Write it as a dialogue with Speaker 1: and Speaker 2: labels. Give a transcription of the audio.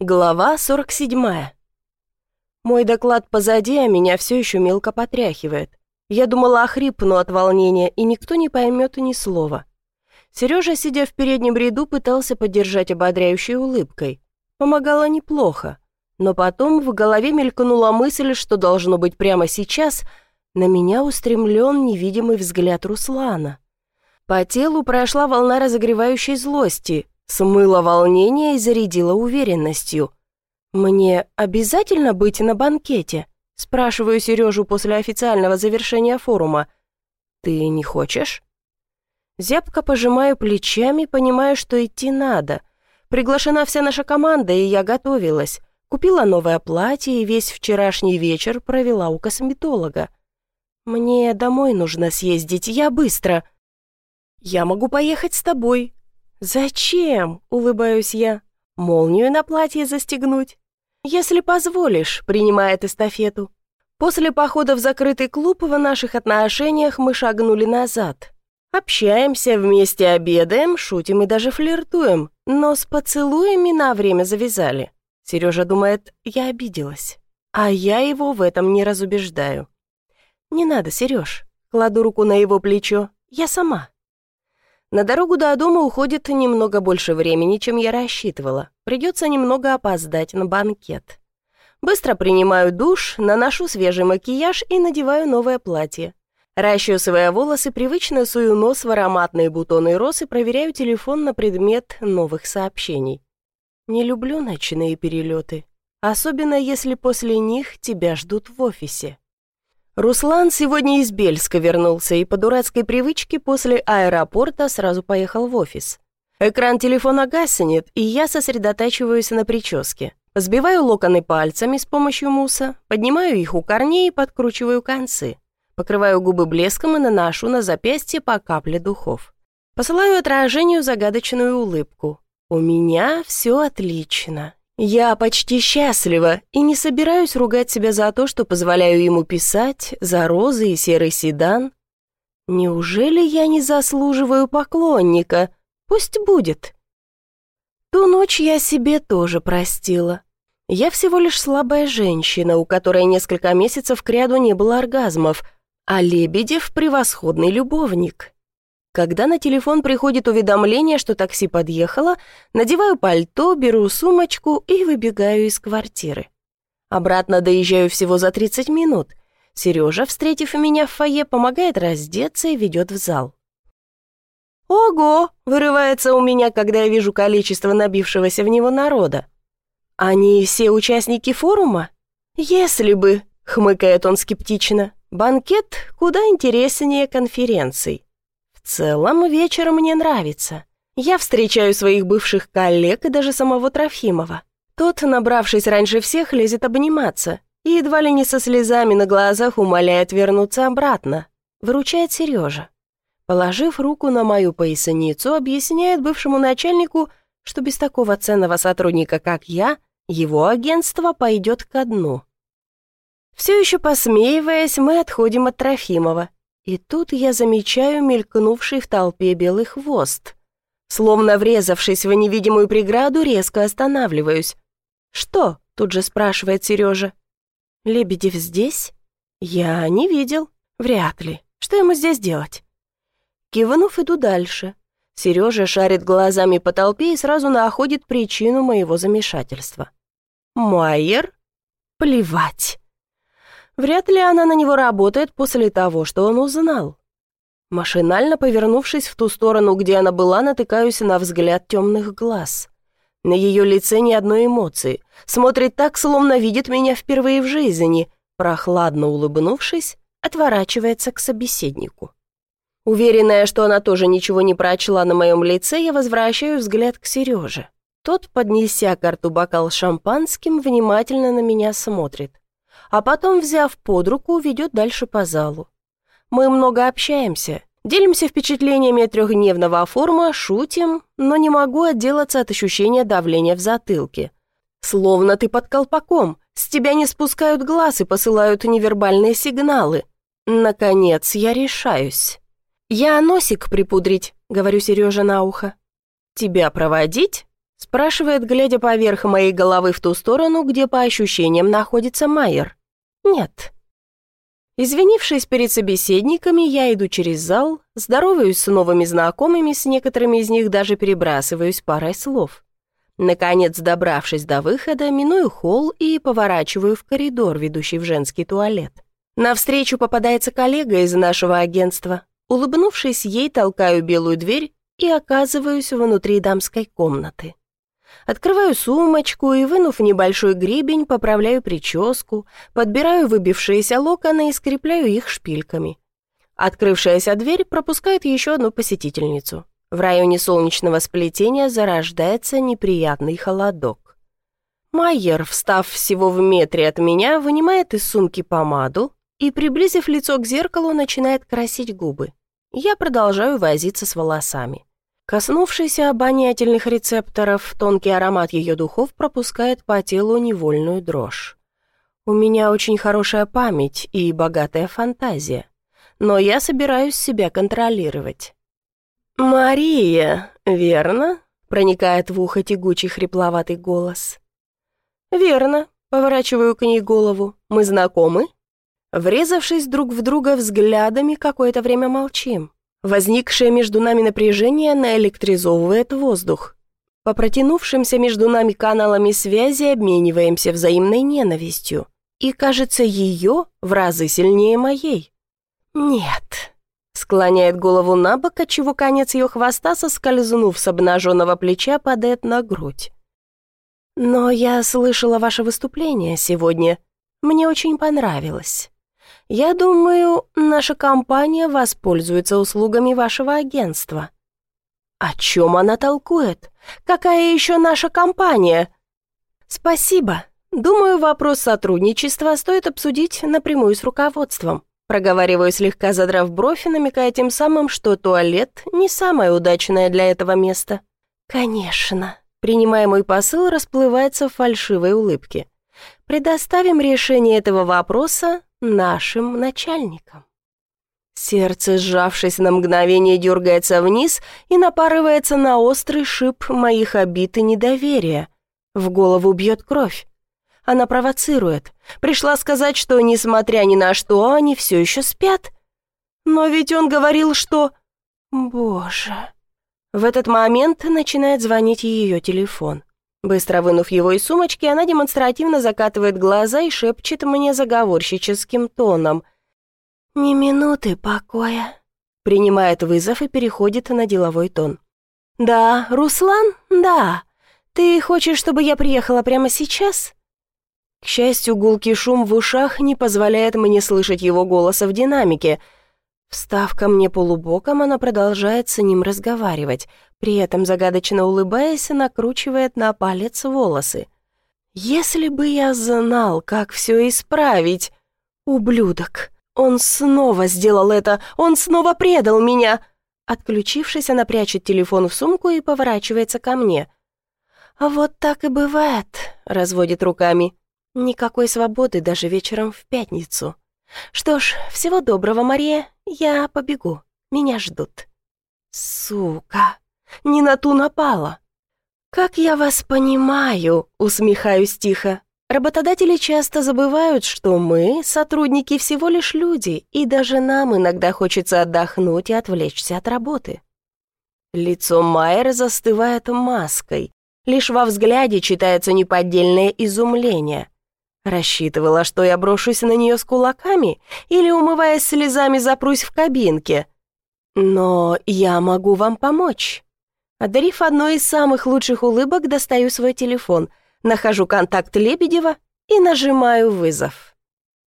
Speaker 1: Глава 47. Мой доклад позади, а меня все еще мелко потряхивает. Я думала, охрипну от волнения, и никто не поймет ни слова. Сережа, сидя в переднем ряду, пытался поддержать ободряющей улыбкой. Помогало неплохо. Но потом в голове мелькнула мысль, что должно быть прямо сейчас, на меня устремлен невидимый взгляд Руслана. По телу прошла волна разогревающей злости — Смыла волнение и зарядила уверенностью. «Мне обязательно быть на банкете?» Спрашиваю Сережу после официального завершения форума. «Ты не хочешь?» Зябко пожимаю плечами, понимая, что идти надо. Приглашена вся наша команда, и я готовилась. Купила новое платье и весь вчерашний вечер провела у косметолога. «Мне домой нужно съездить, я быстро». «Я могу поехать с тобой», «Зачем?» — улыбаюсь я. «Молнию на платье застегнуть?» «Если позволишь», — принимает эстафету. После похода в закрытый клуб в наших отношениях мы шагнули назад. Общаемся, вместе обедаем, шутим и даже флиртуем, но с поцелуями на время завязали. Сережа думает, я обиделась. А я его в этом не разубеждаю. «Не надо, Сереж», — кладу руку на его плечо, «я сама». На дорогу до дома уходит немного больше времени, чем я рассчитывала. Придется немного опоздать на банкет. Быстро принимаю душ, наношу свежий макияж и надеваю новое платье. Расчесывая волосы, привычно сую нос в ароматные бутоны роз и проверяю телефон на предмет новых сообщений. Не люблю ночные перелеты, особенно если после них тебя ждут в офисе. Руслан сегодня из Бельска вернулся и по дурацкой привычке после аэропорта сразу поехал в офис. Экран телефона гаснет, и я сосредотачиваюсь на прическе. Сбиваю локоны пальцами с помощью муса, поднимаю их у корней и подкручиваю концы. Покрываю губы блеском и наношу на запястье по капле духов. Посылаю отражению загадочную улыбку. «У меня все отлично. Я почти счастлива и не собираюсь ругать себя за то, что позволяю ему писать, за розы и серый седан. Неужели я не заслуживаю поклонника? Пусть будет. Ту ночь я себе тоже простила. Я всего лишь слабая женщина, у которой несколько месяцев кряду не было оргазмов, а Лебедев — превосходный любовник. Когда на телефон приходит уведомление, что такси подъехало, надеваю пальто, беру сумочку и выбегаю из квартиры. Обратно доезжаю всего за 30 минут. Сережа, встретив меня в фойе, помогает раздеться и ведет в зал. «Ого!» — вырывается у меня, когда я вижу количество набившегося в него народа. «Они все участники форума?» «Если бы», — хмыкает он скептично, — «банкет куда интереснее конференций». Целом, вечер мне нравится. Я встречаю своих бывших коллег и даже самого Трофимова. Тот, набравшись раньше всех, лезет обниматься и едва ли не со слезами на глазах умоляет вернуться обратно. Выручает Сережа. Положив руку на мою поясницу, объясняет бывшему начальнику, что без такого ценного сотрудника, как я, его агентство пойдет ко дну. Все еще посмеиваясь, мы отходим от Трофимова и тут я замечаю мелькнувший в толпе белый хвост. Словно врезавшись в невидимую преграду, резко останавливаюсь. «Что?» — тут же спрашивает Сережа. «Лебедев здесь?» «Я не видел. Вряд ли. Что ему здесь делать?» Кивнув, иду дальше. Сережа шарит глазами по толпе и сразу находит причину моего замешательства. «Майер?» «Плевать. Вряд ли она на него работает после того, что он узнал. Машинально повернувшись в ту сторону, где она была, натыкаюсь на взгляд темных глаз. На ее лице ни одной эмоции. Смотрит так, словно видит меня впервые в жизни. Прохладно улыбнувшись, отворачивается к собеседнику. Уверенная, что она тоже ничего не прочла на моем лице, я возвращаю взгляд к Сереже. Тот, поднеся карту бокал шампанским, внимательно на меня смотрит а потом, взяв под руку, ведет дальше по залу. Мы много общаемся, делимся впечатлениями трехдневного форума, шутим, но не могу отделаться от ощущения давления в затылке. Словно ты под колпаком, с тебя не спускают глаз и посылают невербальные сигналы. Наконец, я решаюсь. «Я носик припудрить», — говорю Сереже на ухо. «Тебя проводить?» Спрашивает, глядя поверх моей головы в ту сторону, где по ощущениям находится Майер. Нет. Извинившись перед собеседниками, я иду через зал, здороваюсь с новыми знакомыми, с некоторыми из них даже перебрасываюсь парой слов. Наконец, добравшись до выхода, миную холл и поворачиваю в коридор, ведущий в женский туалет. Навстречу попадается коллега из нашего агентства. Улыбнувшись ей, толкаю белую дверь и оказываюсь внутри дамской комнаты. Открываю сумочку и, вынув небольшой гребень, поправляю прическу, подбираю выбившиеся локоны и скрепляю их шпильками. Открывшаяся дверь пропускает еще одну посетительницу. В районе солнечного сплетения зарождается неприятный холодок. Майер, встав всего в метре от меня, вынимает из сумки помаду и, приблизив лицо к зеркалу, начинает красить губы. Я продолжаю возиться с волосами. Коснувшись обонятельных рецепторов, тонкий аромат ее духов пропускает по телу невольную дрожь. У меня очень хорошая память и богатая фантазия, но я собираюсь себя контролировать. «Мария, верно?» — проникает в ухо тягучий хрипловатый голос. «Верно», — поворачиваю к ней голову. «Мы знакомы?» Врезавшись друг в друга взглядами, какое-то время молчим. Возникшее между нами напряжение наэлектризовывает воздух. По протянувшимся между нами каналами связи обмениваемся взаимной ненавистью. И, кажется, ее в разы сильнее моей. «Нет», Склоняет голову на бок, отчего конец ее хвоста, соскользнув с обнаженного плеча, падает на грудь. «Но я слышала ваше выступление сегодня. Мне очень понравилось. Я думаю, наша компания воспользуется услугами вашего агентства». «О чем она толкует? Какая еще наша компания?» «Спасибо. Думаю, вопрос сотрудничества стоит обсудить напрямую с руководством. Проговариваю, слегка задрав бровь, намекая тем самым, что туалет не самое удачное для этого места. «Конечно». Принимая мой посыл, расплывается в фальшивой улыбке. «Предоставим решение этого вопроса нашим начальникам». Сердце, сжавшись на мгновение, дергается вниз и напарывается на острый шип моих обид и недоверия. В голову бьет кровь. Она провоцирует. Пришла сказать, что, несмотря ни на что, они все еще спят. Но ведь он говорил, что... Боже... В этот момент начинает звонить ее телефон. Быстро вынув его из сумочки, она демонстративно закатывает глаза и шепчет мне заговорщическим тоном. «Ни минуты покоя». Принимает вызов и переходит на деловой тон. «Да, Руслан? Да. Ты хочешь, чтобы я приехала прямо сейчас?» К счастью, гулкий шум в ушах не позволяет мне слышать его голоса в динамике. Встав ко мне полубоком, она продолжает с ним разговаривать, при этом загадочно улыбаясь, накручивает на палец волосы. «Если бы я знал, как все исправить! Ублюдок! Он снова сделал это! Он снова предал меня!» Отключившись, она прячет телефон в сумку и поворачивается ко мне. «А вот так и бывает», — разводит руками. Никакой свободы даже вечером в пятницу. Что ж, всего доброго, Мария. Я побегу. Меня ждут. Сука, не на ту напала. Как я вас понимаю, усмехаюсь тихо. Работодатели часто забывают, что мы, сотрудники, всего лишь люди, и даже нам иногда хочется отдохнуть и отвлечься от работы. Лицо Майера застывает маской. Лишь во взгляде читается неподдельное изумление. Рассчитывала, что я брошусь на нее с кулаками или, умываясь слезами, запрусь в кабинке. Но я могу вам помочь. Одарив одной из самых лучших улыбок, достаю свой телефон, нахожу контакт Лебедева и нажимаю вызов.